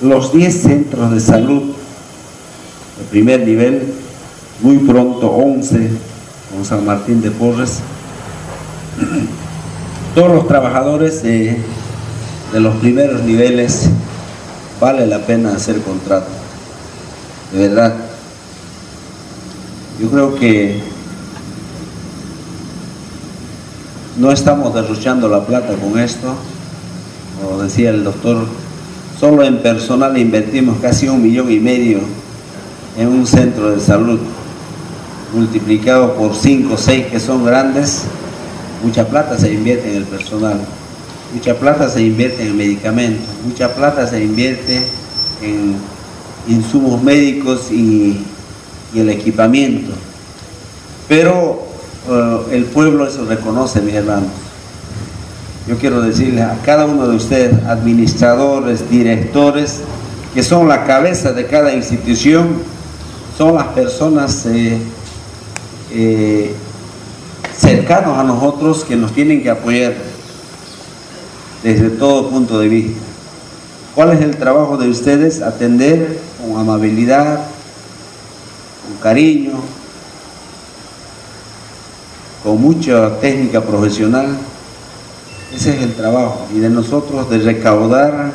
los 10 centros de salud de primer nivel, muy pronto 11 con San Martín de Porres. Todos los trabajadores de, de los primeros niveles vale la pena hacer contrato, de verdad. Yo creo que no estamos derrochando la plata con esto, como decía el doctor, solo en personal invertimos casi un millón y medio en un centro de salud, multiplicado por cinco o seis que son grandes, mucha plata se invierte en el personal, mucha plata se invierte en medicamentos, mucha plata se invierte en insumos médicos y, el equipamiento. Pero eh, el pueblo eso reconoce, mis hermanos. Yo quiero decirle a cada uno de ustedes, administradores, directores, que son la cabeza de cada institución, son las personas eh, eh, cercanos a nosotros que nos tienen que apoyar desde todo punto de vista. ¿Cuál es el trabajo de ustedes? Atender con amabilidad, con cariño, con mucha técnica profesional. Ese es el trabajo. Y de nosotros de recaudar,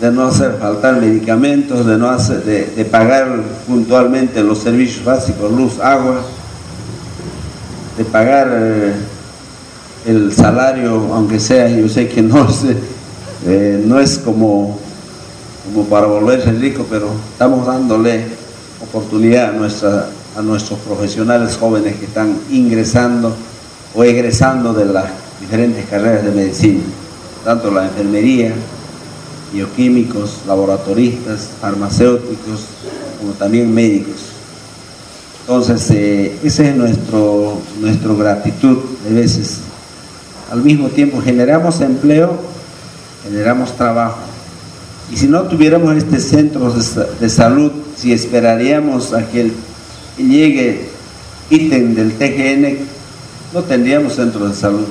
de no hacer faltar medicamentos, de, no hacer, de, pagar puntualmente los servicios básicos, luz, agua, de pagar eh, el salario, aunque sea, yo sé que no es, eh, no es como, como para volverse rico, pero estamos dándole oportunidad a nuestra a nuestros profesionales jóvenes que están ingresando o egresando de las diferentes carreras de medicina, tanto la enfermería, bioquímicos, laboratoristas, farmacéuticos, como también médicos. Entonces, eh, esa es nuestro, nuestro gratitud de veces. Al mismo tiempo generamos empleo, generamos trabajo. Y si no tuviéramos este centro de salud, si esperaríamos a que llegue ítem del TGN, no tendríamos centro de salud.